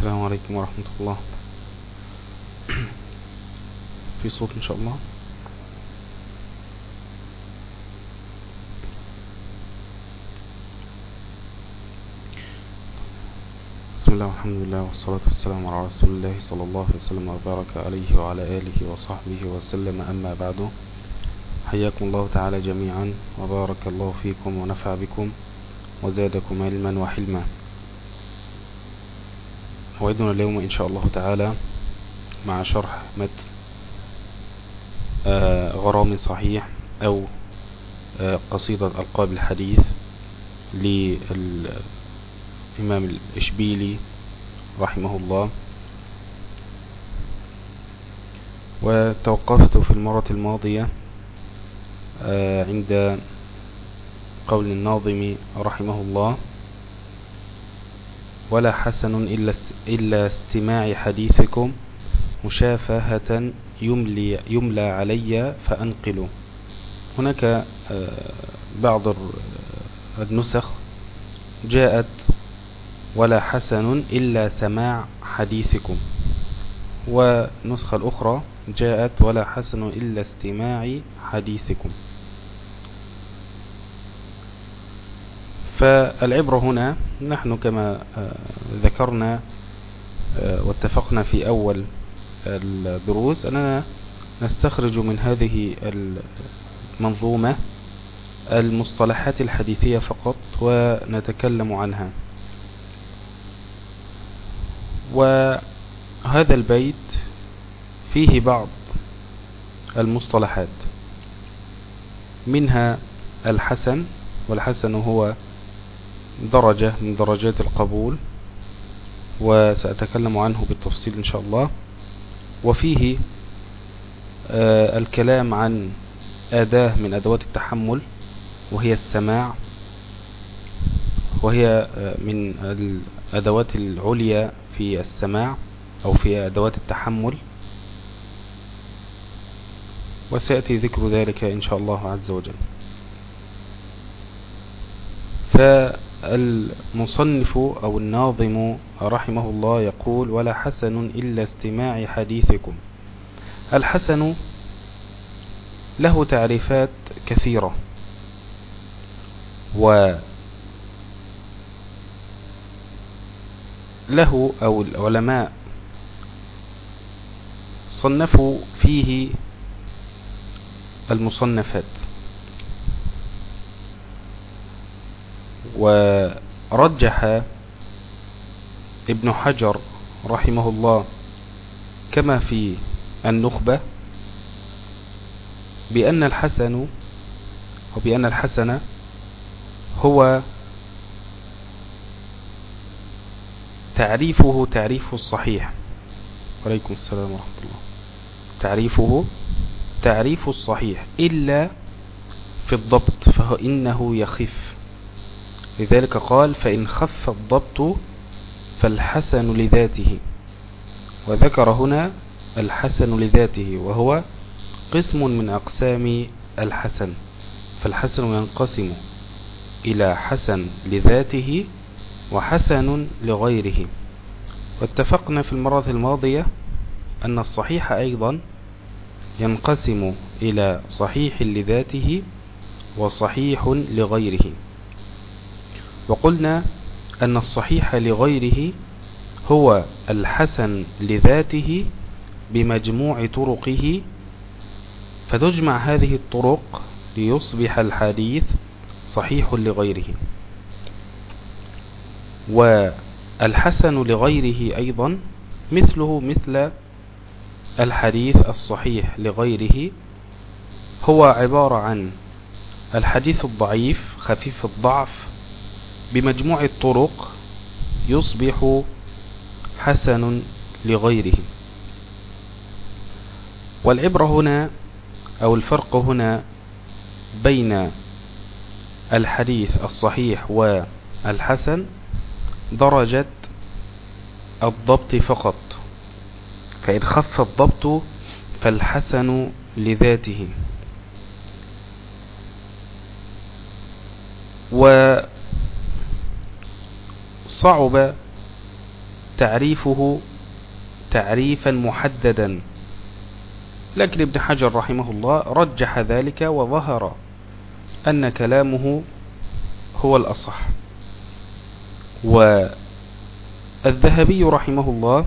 السلام عليكم ورحمة الله. في صوت إن شاء الله. بسم الله والحمد لله والصلاة والسلام على رسول الله صلى الله عليه وسلم وبارك عليه وعلى آله وصحبه وسلم. أما بعد حياكم الله تعالى جميعا وبارك الله فيكم ونفع بكم وزادكم علما وحلما. موعدنا اليوم إن شاء الله تعالى مع شرح متن آه غرام صحيح أو آه قصيدة ألقاب الحديث للإمام الإشبيلي رحمه الله. وتوقفت في المرة الماضية آه عند قول الناظم رحمه الله ولا حسن إلا, استماع حديثكم مشافهة يملي, يملى علي فأنقل هناك بعض النسخ جاءت ولا حسن إلا سماع حديثكم. ونسخة الأخرى جاءت ولا حسن إلا استماع حديثكم. فالعبرة هنا نحن كما ذكرنا واتفقنا في أول الدروس أننا نستخرج من هذه المنظومة المصطلحات الحديثية فقط ونتكلم عنها. وهذا البيت فيه بعض المصطلحات منها الحسن والحسن هو درجة من درجات القبول وسأتكلم عنه بالتفصيل إن شاء الله. وفيه آه الكلام عن أداة من أدوات التحمل وهي السماع وهي آه من الأدوات العليا في السماع أو في أدوات التحمل. وسيأتي ذكر ذلك إن شاء الله عز وجل. فالمصنف أو الناظم رحمه الله يقول ولا حسن إلا استماع حديثكم. الحسن له تعريفات كثيرة و له أو العلماء صنفوا فيه المصنفات. ورجح ابن حجر رحمه الله كما في النخبة بأن الحسن أو بأن الحسن هو تعريفه تعريف الصحيح. عليكم السلام ورحمة الله. تعريفه تعريف الصحيح. إلا في الضبط فإنه يخف. لذلك قال فإن خف الضبط فالحسن لذاته. وذكر هنا الحسن لذاته وهو قسم من أقسام الحسن. فالحسن ينقسم إلى حسن لذاته وحسن لغيره. واتفقنا في المرة الماضية أن الصحيح أيضا ينقسم إلى صحيح لذاته وصحيح لغيره. وقلنا أن الصحيح لغيره هو الحسن لذاته بمجموع طرقه فتجمع هذه الطرق ليصبح الحديث صحيح لغيره. والحسن لغيره أيضا مثله مثل الحديث الصحيح لغيره هو عبارة عن الحديث الضعيف خفيف الضعف بمجموع الطرق يصبح حسن لغيره. والعبرة هنا أو الفرق هنا بين الحديث الصحيح والحسن درجة الضبط فقط. فإن خف الضبط فالحسن لذاته. وصعب تعريفه تعريفا محددا. لكن ابن حجر رحمه الله رجح ذلك وظهر أن كلامه هو الأصح. والذهبي رحمه الله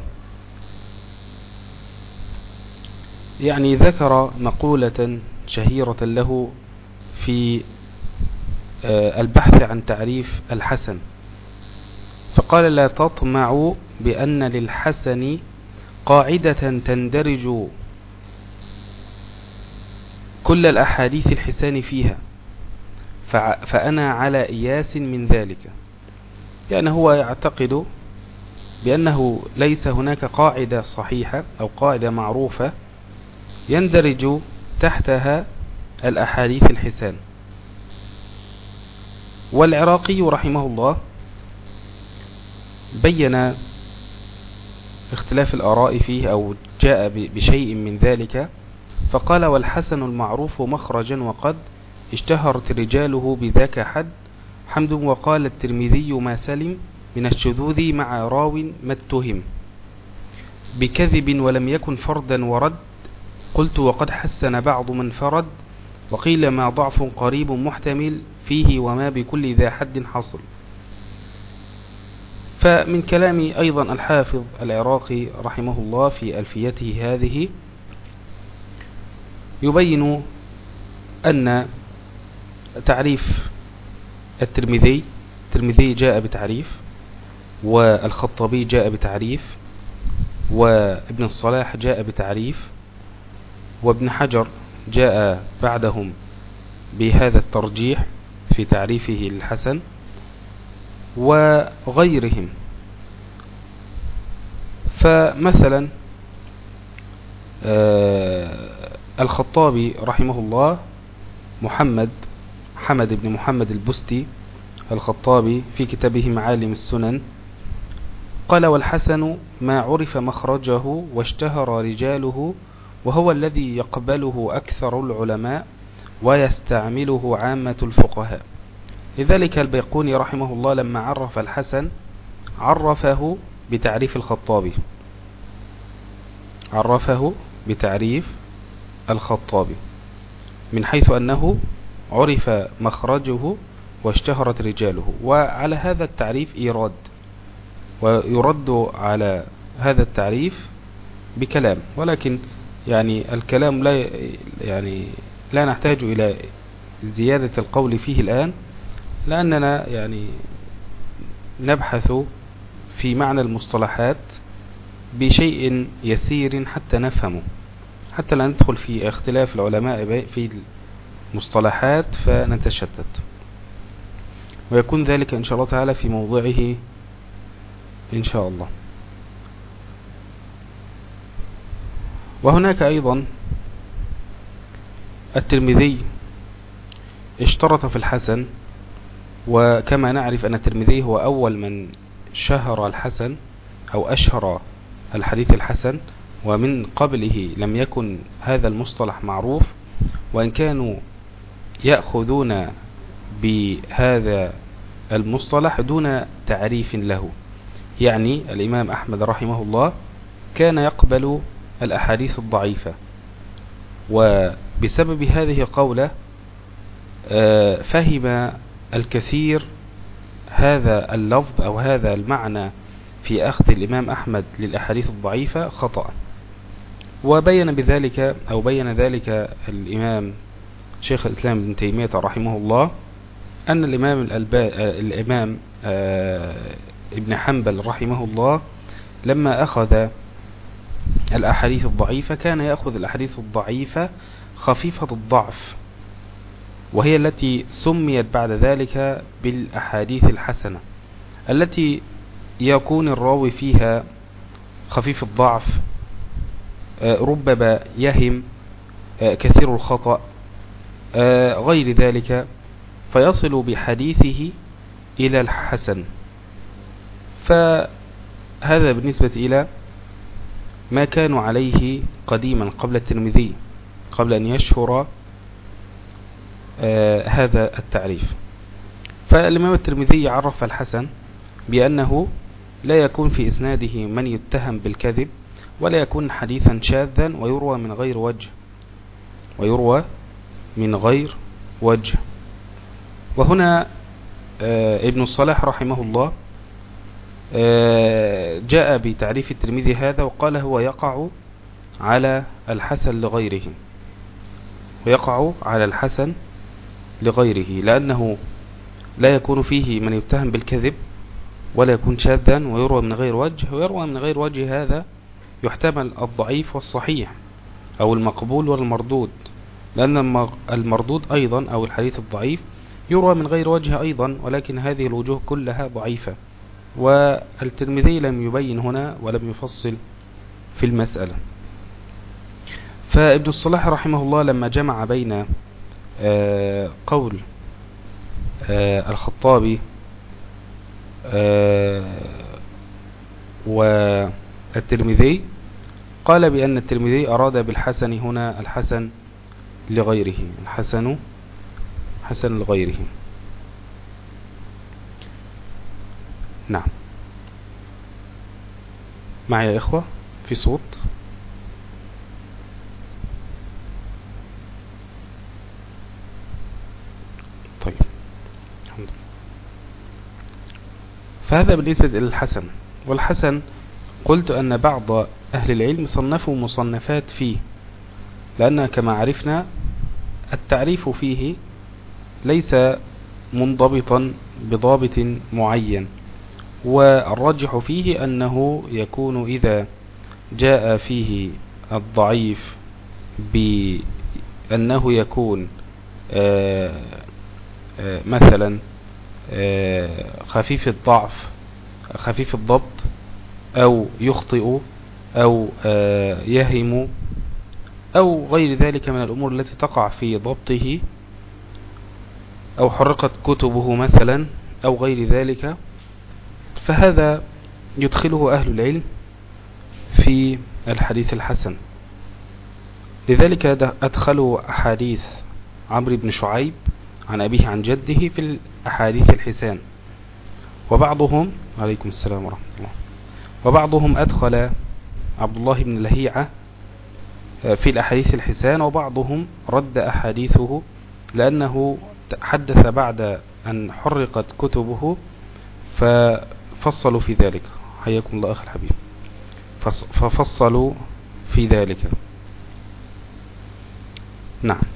يعني ذكر مقولة شهيرة له في آه، البحث عن تعريف الحسن. فقال لا تطمع بأن للحسن قاعدة تندرج كل الأحاديث الحسان فيها. فأنا على إياس من ذلك. يعني هو يعتقد بأنه ليس هناك قاعدة صحيحة أو قاعدة معروفة يندرج تحتها الأحاديث الحسان. والعراقي رحمه الله بين اختلاف الآراء فيه أو جاء بشيء من ذلك فقال والحسن المعروف مخرجا وقد اشتهرت رجاله بذاك حد حمد وقال الترمذي ما سلم من الشذوذ مع راو ما اتهم بكذب ولم يكن فردا ورد قلت وقد حسن بعض من فرد وقيل ما ضعف قريب محتمل فيه وما بكل ذا حد حصل. فمن كلام أيضا الحافظ العراقي رحمه الله في ألفيته هذه يبين أن تعريف الترمذي الترمذي جاء بتعريف والخطابي جاء بتعريف وابن الصلاح جاء بتعريف وابن حجر جاء بعدهم بهذا الترجيح في تعريفه الحسن وغيرهم. فمثلا آه، الخطابي رحمه الله محمد حمد بن محمد البستي الخطابي في كتابه معالم السنن قال والحسن ما عرف مخرجه واشتهر رجاله وهو الذي يقبله أكثر العلماء ويستعمله عامة الفقهاء. لذلك البيقوني رحمه الله لما عرف الحسن عرفه بتعريف الخطابي. عرفه بتعريف الخطابي. من حيث أنه عرف مخرجه واشتهرت رجاله. وعلى هذا التعريف إيراد ويرد على هذا التعريف بكلام. ولكن يعني الكلام لا يعني لا نحتاج إلى زيادة القول فيه الآن. لأننا يعني نبحث في معنى المصطلحات بشيء يسير حتى نفهمه. حتى لا ندخل في اختلاف العلماء في المصطلحات فنتشتت. ويكون ذلك إن شاء الله تعالى في موضعه إن شاء الله. وهناك أيضا الترمذي اشترط في الحسن وكما نعرف أن الترمذي هو أول من شهر الحسن أو أشهر الحديث الحسن ومن قبله لم يكن هذا المصطلح معروف وإن كانوا يأخذون بهذا المصطلح دون تعريف له. يعني الإمام أحمد رحمه الله كان يقبل الأحاديث الضعيفة. وبسبب هذه قولة آه، فهم الكثير هذا اللفظ أو هذا المعنى في أخذ الإمام أحمد للأحاديث الضعيفة خطأ. وبين بذلك أو بين ذلك الإمام شيخ الإسلام ابن تيمية رحمه الله أن الإمام, الإمام آه، ابن حنبل رحمه الله لما أخذ الأحاديث الضعيفة كان يأخذ الأحاديث الضعيفة خفيفة الضعف. وهي التي سميت بعد ذلك بالأحاديث الحسنة التي يكون الراوي فيها خفيف الضعف آه، ربما يهم آه، كثير الخطأ آه، غير ذلك فيصل بحديثه إلى الحسن. فهذا بالنسبة إلى ما كانوا عليه قديما قبل الترمذي قبل أن يشهر هذا التعريف. فالإمام الترمذي عرف الحسن بأنه لا يكون في إسناده من يتهم بالكذب ولا يكون حديثا شاذا ويروى من غير وجه. ويروى من غير وجه. وهنا آه، ابن الصلاح رحمه الله آه، جاء بتعريف الترمذي هذا وقال هو يقع على الحسن لغيره ويقع على الحسن لغيره لأنه لا يكون فيه من يتهم بالكذب ولا يكون شاذا ويروى من غير وجه ويروى من غير وجه هذا يحتمل الضعيف والصحيح أو المقبول والمردود لأن المردود أيضا أو الحديث الضعيف يروى من غير وجه أيضا ولكن هذه الوجوه كلها ضعيفة. والترمذي لم يبين هنا ولم يفصل في المسألة. فابن الصلاح رحمه الله لما جمع بين قول آه، الخطابي آه، والترمذي. قال بأن الترمذي أراد بالحسن هنا الحسن لغيره الحسن حسن لغيره. نعم. معي يا إخوة في صوت طيب الحمد لله فهذا بالنسبة للحسن والحسن قلت أن بعض أهل العلم صنفوا مصنفات فيه لأن كما عرفنا التعريف فيه ليس منضبطا بضابط معين والرجح فيه أنه يكون إذا جاء فيه الضعيف بأنه يكون آه، آه، مثلا آه، خفيف الضعف خفيف الضبط أو يخطئ أو يهم أو غير ذلك من الأمور التي تقع في ضبطه أو حرقت كتبه مثلا أو غير ذلك. فهذا يدخله أهل العلم في الحديث الحسن. لذلك أدخلوا أحاديث عمرو بن شعيب عن أبيه عن جده في الأحاديث الحسان. وبعضهم عليكم السلام ورحمة الله. وبعضهم أدخل عبد الله بن لهيعة في الأحاديث الحسان وبعضهم رد أحاديثه لأنه حدث بعد أن حرقت كتبه ففصلوا في ذلك. حياكم الله أخي الحبيب. ففصلوا في ذلك. نعم.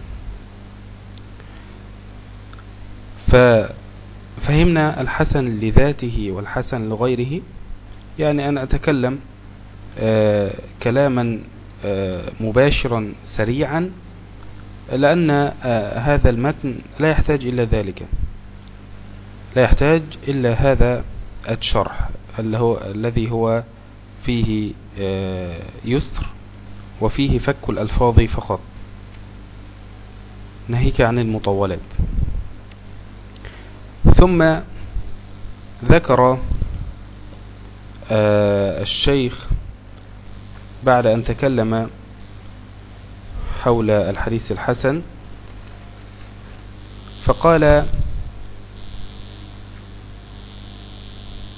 ففهمنا الحسن لذاته والحسن لغيره. يعني أنا أتكلم آه كلاما آه مباشرا سريعا لأن آه، هذا المتن لا يحتاج إلا ذلك. لا يحتاج إلا هذا الشرح الذي هو فيه آه، يسر وفيه فك الألفاظ فقط. ناهيك عن المطولات. ثم ذكر آه، الشيخ بعد أن تكلم حول الحديث الحسن فقال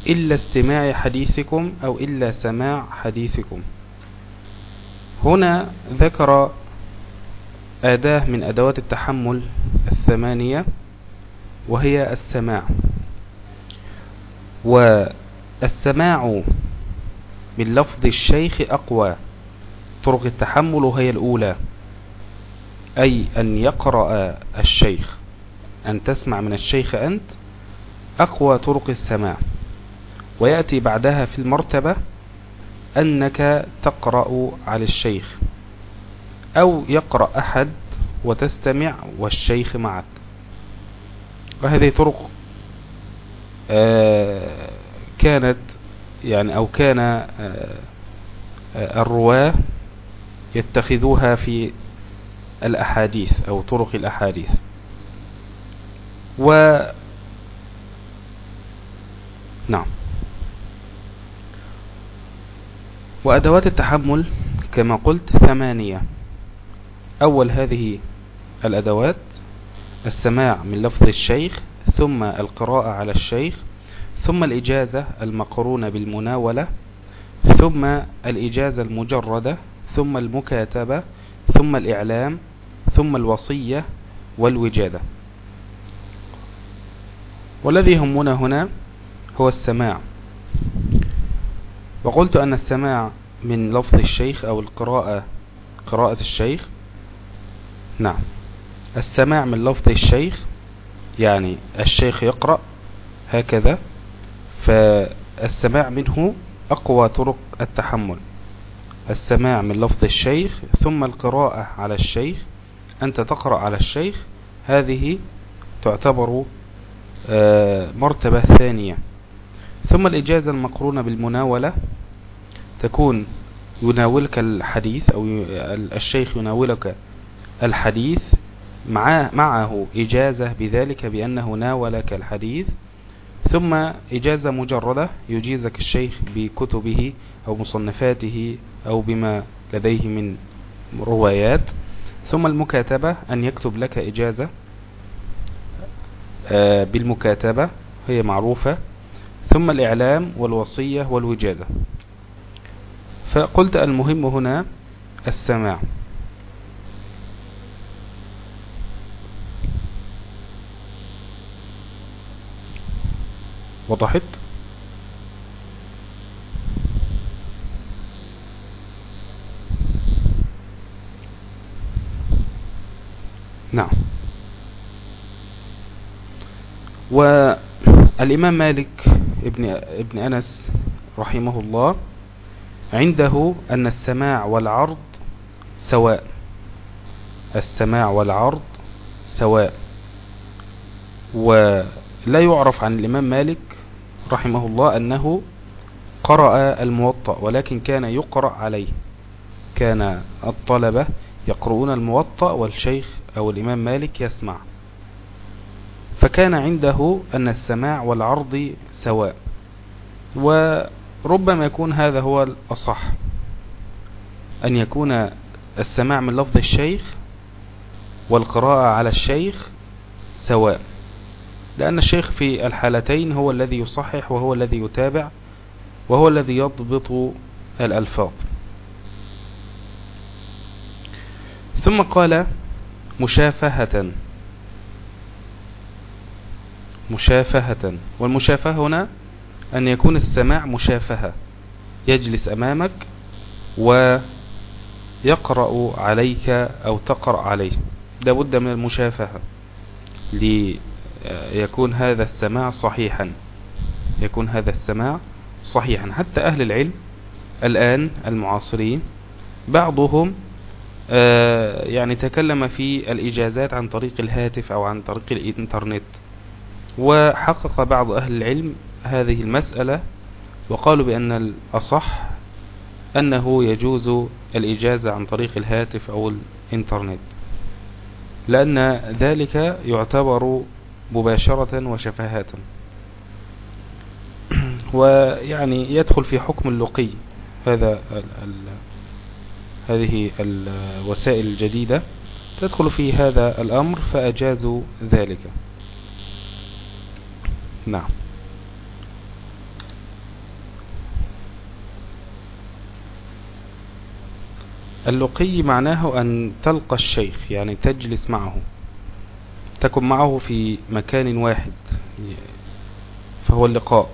إلا استماع حديثكم أو إلا سماع حديثكم. هنا ذكر أداة من أدوات التحمل الثمانية وهي السماع. والسماع من لفظ الشيخ أقوى. طرق التحمل هي الأولى أي أن يقرأ الشيخ. أن تسمع من الشيخ أنت أقوى طرق السماع. ويأتي بعدها في المرتبة أنك تقرأ على الشيخ أو يقرأ أحد وتستمع والشيخ معك. وهذه طرق آه، كانت يعني أو كان آه، آه، الرواة يتخذوها في الأحاديث أو طرق الأحاديث. و نعم. وأدوات التحمل كما قلت ثمانية. أول هذه الأدوات السماع من لفظ الشيخ ثم القراءة على الشيخ ثم الإجازة المقرونة بالمناولة ثم الإجازة المجردة ثم المكاتبة ثم الإعلام ثم الوصية والوجادة. والذي يهمنا هنا هو السماع. وقلت أن السماع من لفظ الشيخ أو القراءة قراءة الشيخ. نعم. السماع من لفظ الشيخ يعني الشيخ يقرأ هكذا فالسماع منه أقوى طرق التحمل. السماع من لفظ الشيخ ثم القراءة على الشيخ أنت تقرأ على الشيخ هذه تعتبر آه، مرتبة ثانية. ثم الإجازة المقرونة بالمناولة تكون يناولك الحديث أو الشيخ يناولك الحديث معه, معه إجازة بذلك بأنه ناولك الحديث ثم إجازة مجردة يجيزك الشيخ بكتبه أو مصنفاته أو بما لديه من روايات ثم المكاتبة أن يكتب لك إجازة آه، بالمكاتبة هي معروفة ثم الإعلام والوصية والوجادة. فقلت المهم هنا السماع. وضحت؟ نعم. والإمام مالك ابن, ابن أنس رحمه الله عنده أن السماع والعرض سواء. السماع والعرض سواء. ولا يعرف عن الإمام مالك رحمه الله أنه قرأ الموطأ ولكن كان يقرأ عليه. كان الطلبة يقرؤون الموطأ والشيخ أو الإمام مالك يسمع. فكان عنده أن السماع والعرض سواء وربما يكون هذا هو الأصح. أن يكون السماع من لفظ الشيخ والقراءة على الشيخ سواء. لأن الشيخ في الحالتين هو الذي يصحح وهو الذي يتابع وهو الذي يضبط الألفاظ. ثم قال مشافهة. مشافهة. والمشافهة هنا أن يكون السماع مشافهة. يجلس أمامك ويقرأ عليك أو تقرأ عليه. لابد من المشافهة ليكون هذا السماع صحيحا. يكون هذا السماع صحيحا. حتى أهل العلم الآن المعاصرين بعضهم آه، يعني تكلم في الإجازات عن طريق الهاتف أو عن طريق الإنترنت وحقق بعض أهل العلم هذه المسألة وقالوا بأن الأصح أنه يجوز الإجازة عن طريق الهاتف أو الإنترنت لأن ذلك يعتبر مباشرة وشفاهة ويعني يدخل في حكم اللقي. هذا ال ال هذه الوسائل الجديدة. تدخل في هذا الأمر فأجازوا ذلك. نعم. اللقي معناه أن تلقى الشيخ يعني تجلس معه. تكن معه في مكان واحد فهو اللقاء.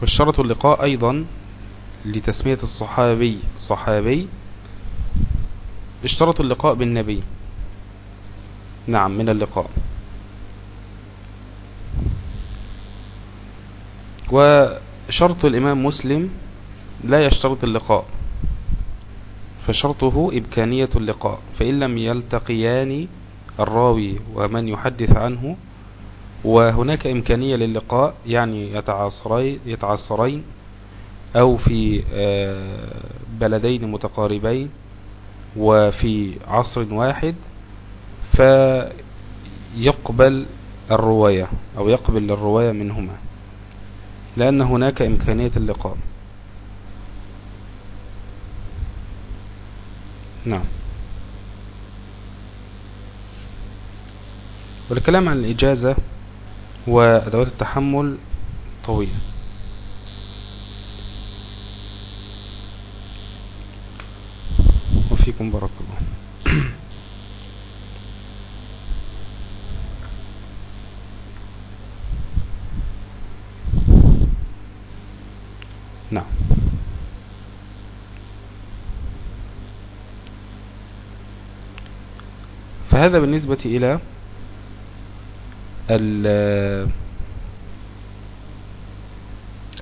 والشرط اللقاء أيضا لتسمية الصحابي صحابي. اشترطوا اللقاء بالنبي. نعم من اللقاء. وشرط الإمام مسلم لا يشترط اللقاء. فشرطه إمكانية اللقاء فإن لم يلتقيان الراوي ومن يحدث عنه وهناك إمكانية للقاء يعني يتعاصرين, أو في آه، بلدين متقاربين وفي عصر واحد فيقبل الرواية أو يقبل الرواية منهما لأن هناك إمكانية اللقاء. نعم. والكلام عن الإجازة وأدوات التحمل طويلة. وفيكم بارك الله نعم فهذا بالنسبة إلى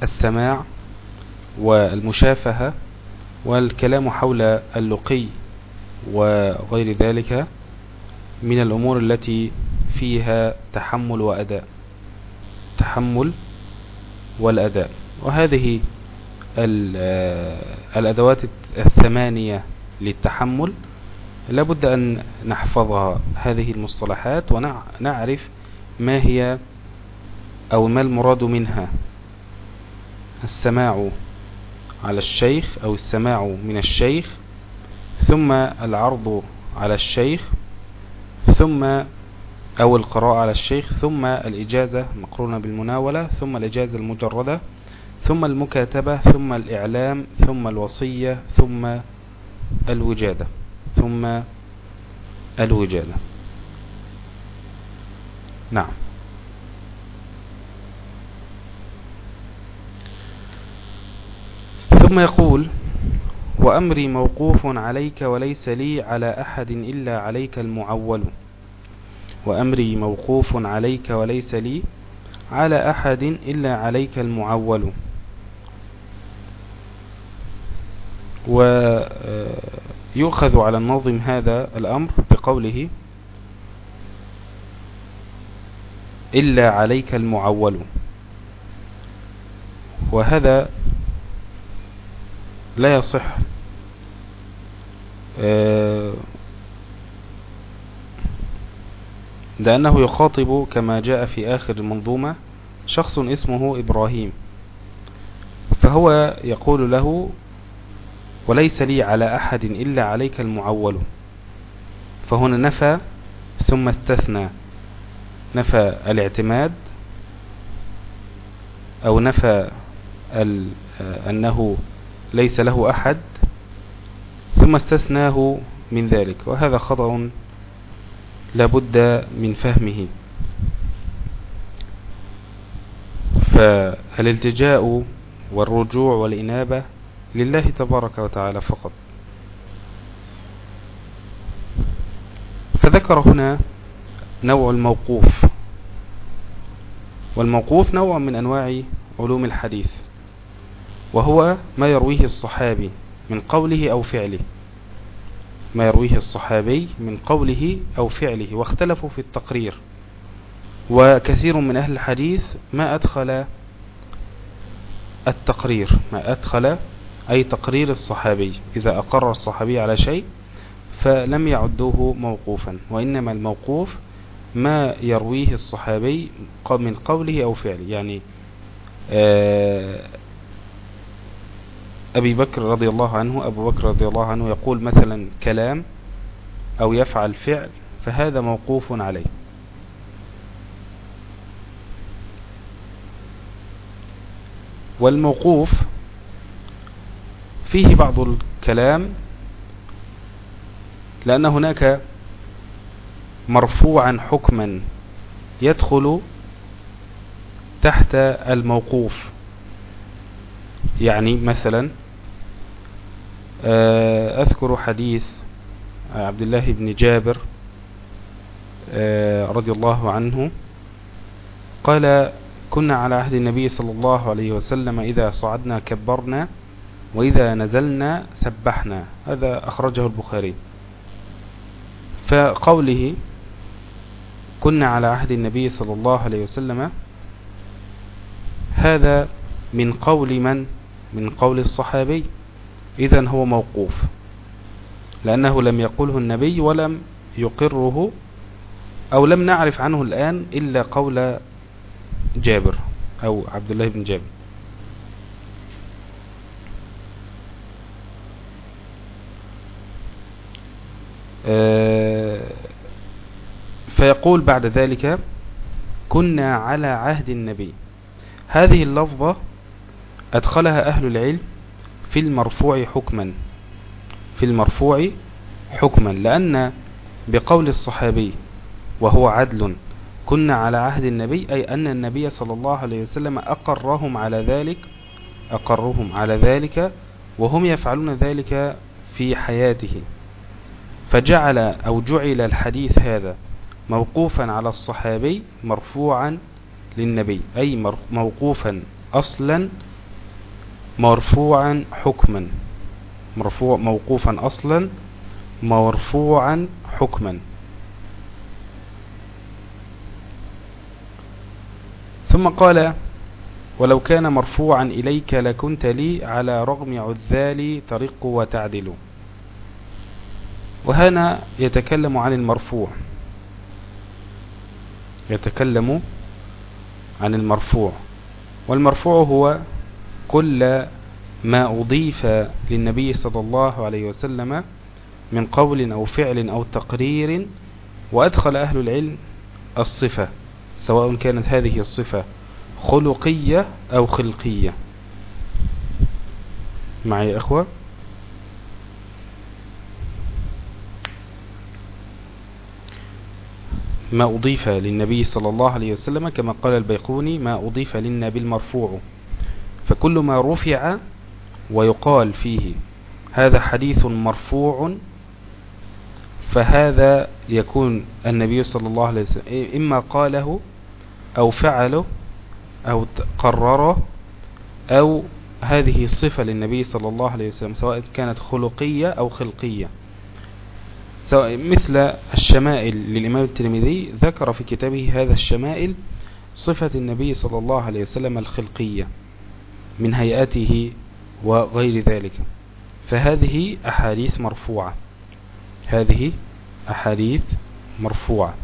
السماع والمشافهة والكلام حول اللقي وغير ذلك من الأمور التي فيها تحمل وأداء. تحمل والأداء. وهذه الأدوات الثمانية للتحمل لابد أن نحفظها هذه المصطلحات ونعرف ما هي أو ما المراد منها. السماع على الشيخ أو السماع من الشيخ ثم العرض على الشيخ ثم أو القراءة على الشيخ ثم الإجازة مقرونة بالمناولة ثم الإجازة المجردة ثم المكاتبة ثم الإعلام ثم الوصية ثم الوجادة. ثم الوجادة نعم. ثم يقول وأمري موقوف عليك وليس لي على أحد إلا عليك المعول. وأمري موقوف عليك وليس لي على أحد إلا عليك المعول. ويؤخذ على النظم هذا الأمر بقوله إلا عليك المعول. وهذا لا يصح. آه، لأنه يخاطب كما جاء في آخر المنظومة شخص اسمه إبراهيم. فهو يقول له وليس لي على أحد إلا عليك المعول. فهنا نفى ثم استثنى. نفى الاعتماد أو نفى أنه ليس له أحد ثم استثناه من ذلك. وهذا خطأ لابد من فهمه. فالالتجاء والرجوع والإنابة لله تبارك وتعالى فقط. فذكر هنا نوع الموقوف. والموقوف نوع من أنواع علوم الحديث. وهو ما يرويه الصحابي من قوله أو فعله. ما يرويه الصحابي من قوله أو فعله واختلفوا في التقرير. وكثير من أهل الحديث ما أدخل التقرير ما أدخل أي تقرير الصحابي إذا أقر الصحابي على شيء فلم يعدوه موقوفا وإنما الموقوف ما يرويه الصحابي من قوله أو فعله. يعني آه، أبي بكر رضي الله عنه أبو بكر رضي الله عنه يقول مثلا كلام أو يفعل فعل فهذا موقوف عليه. والموقوف فيه بعض الكلام لأن هناك مرفوعا حكما يدخل تحت الموقوف. يعني مثلا آه، أذكر حديث عبد الله بن جابر آه، رضي الله عنه قال كنا على عهد النبي صلى الله عليه وسلم إذا صعدنا كبرنا وإذا نزلنا سبحنا. هذا أخرجه البخاري. فقوله كنا على عهد النبي صلى الله عليه وسلم هذا من قول من؟ من قول الصحابي. إذا هو موقوف لأنه لم يقله النبي ولم يقره أو لم نعرف عنه الآن إلا قول جابر أو عبد الله بن جابر. فيقول بعد ذلك كنا على عهد النبي. هذه اللفظة أدخلها أهل العلم في المرفوع حكما في المرفوع حكما لأن بقول الصحابي وهو عدل كنا على عهد النبي أي أن النبي صلى الله عليه وسلم أقرهم على ذلك أقرهم على ذلك وهم يفعلون ذلك في حياته. فجعل أو جعل الحديث هذا موقوفا على الصحابي مرفوعا للنبي أي موقوفا أصلا مرفوعا حكما مرفوع موقوفا أصلا مرفوعا حكما. ثم قال ولو كان مرفوعا إليك لكنت لي على رغم عذالي طريق وتعدل. وهنا يتكلم عن المرفوع. يتكلم عن المرفوع. والمرفوع هو كل ما أضيف للنبي صلى الله عليه وسلم من قول أو فعل أو تقرير وأدخل أهل العلم الصفة سواء كانت هذه الصفة خلقية أو خلقية. معي يا أخوة؟ ما أضيف للنبي صلى الله عليه وسلم كما قال البيقوني ما أضيف للنبي المرفوع فكل ما رفع ويقال فيه هذا حديث مرفوع فهذا يكون النبي صلى الله عليه وسلم. إما قاله أو فعله أو قرره أو هذه الصفة للنبي صلى الله عليه وسلم سواء كانت خلقية أو خلقية. مثل الشمائل للإمام الترمذي ذكر في كتابه هذا الشمائل صفة النبي صلى الله عليه وسلم الخلقية من هيئته وغير ذلك. فهذه أحاديث مرفوعة. هذه أحاديث مرفوعة.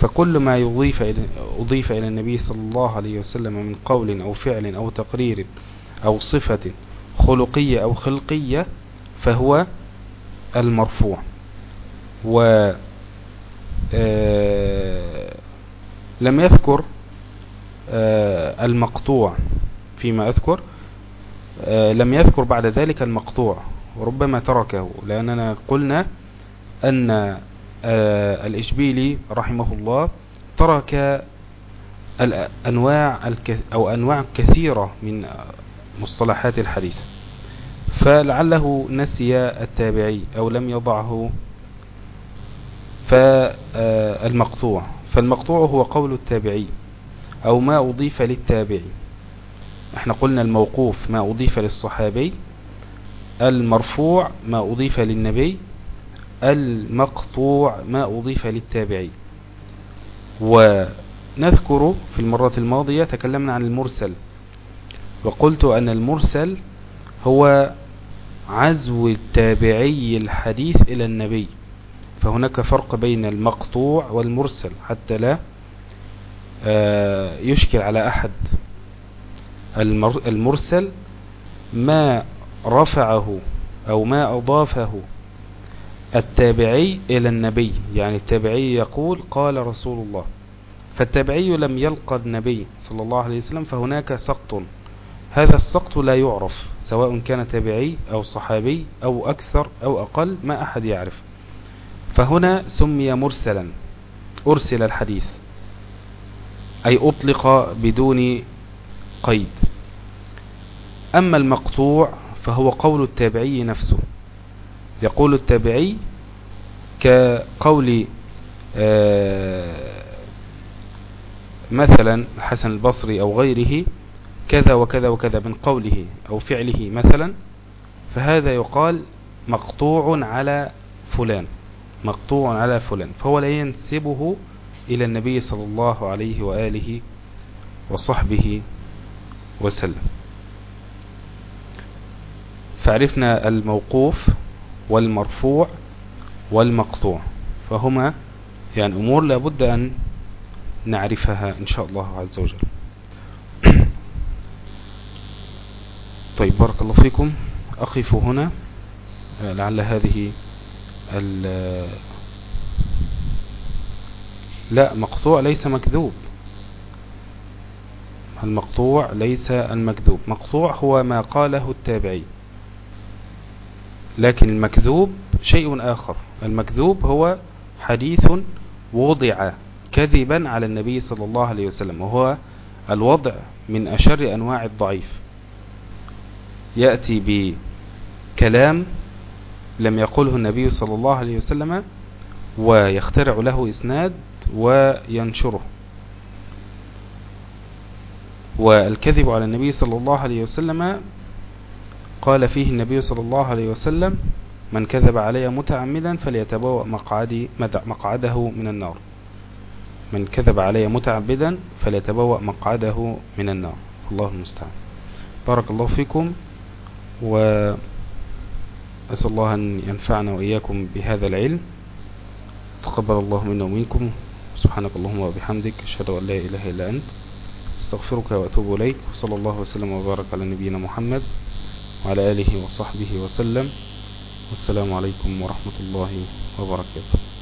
فكل ما يضيف إلى, أضيف إلى النبي صلى الله عليه وسلم من قول أو فعل أو تقرير أو صفة خلقية أو خلقية فهو المرفوع. و آه، لم يذكر آه، المقطوع فيما أذكر آه، لم يذكر بعد ذلك المقطوع وربما تركه لأننا قلنا أن الإشبيلي رحمه الله ترك الأنواع أو أنواع كثيرة من مصطلحات الحديث. فلعله نسي التابعي أو لم يضعه فالمقطوع فالمقطوع هو قول التابعي أو ما أضيف للتابعي. إحنا قلنا الموقوف ما أضيف للصحابي المرفوع ما أضيف للنبي المقطوع ما أضيف للتابعي. ونذكر في المرة الماضية تكلمنا عن المرسل وقلت أن المرسل هو عزو التابعي الحديث إلى النبي. فهناك فرق بين المقطوع والمرسل حتى لا آه، يشكل على أحد المرسل ما رفعه أو ما أضافه التابعي إلى النبي. يعني التابعي يقول قال رسول الله. فالتابعي لم يلقى النبي صلى الله عليه وسلم فهناك سقط. هذا السقط لا يعرف سواء كان تابعي أو صحابي أو أكثر أو أقل ما أحد يعرف. فهنا سمي مرسلا أرسل الحديث أي أطلق بدون قيد. أما المقطوع فهو قول التابعي نفسه. يقول التابعي كقول آه، مثلا الحسن البصري أو غيره كذا وكذا وكذا من قوله أو فعله مثلا فهذا يقال مقطوع على فلان. مقطوع على فلان فهو لا ينسبه إلى النبي صلى الله عليه وآله وصحبه وسلم. فعرفنا الموقوف والمرفوع والمقطوع فهما يعني أمور لابد أن نعرفها إن شاء الله عز وجل. طيب بارك الله فيكم. أقف هنا لعل هذه لا مقطوع ليس مكذوب. المقطوع ليس المكذوب. مقطوع هو ما قاله التابعي. لكن المكذوب شيء آخر. المكذوب هو حديث وضع كذبا على النبي صلى الله عليه وسلم وهو الوضع من أشر أنواع الضعيف. يأتي بكلام لم يقله النبي صلى الله عليه وسلم ويخترع له إسناد وينشره. والكذب على النبي صلى الله عليه وسلم قال فيه النبي صلى الله عليه وسلم من كذب علي متعمدا فليتبوأ مقعدي مقعده من النار. من كذب علي متعبدا فليتبوأ مقعده من النار. الله المستعان. بارك الله فيكم وأسأل الله أن ينفعنا وإياكم بهذا العلم. تقبل الله منا ومنكم. سبحانك اللهم وبحمدك. أشهد أن لا إله إلا أنت. أستغفرك وأتوب إليك. وصلى الله وسلم وبارك على نبينا محمد وعلى آله وصحبه وسلم. والسلام عليكم ورحمة الله وبركاته.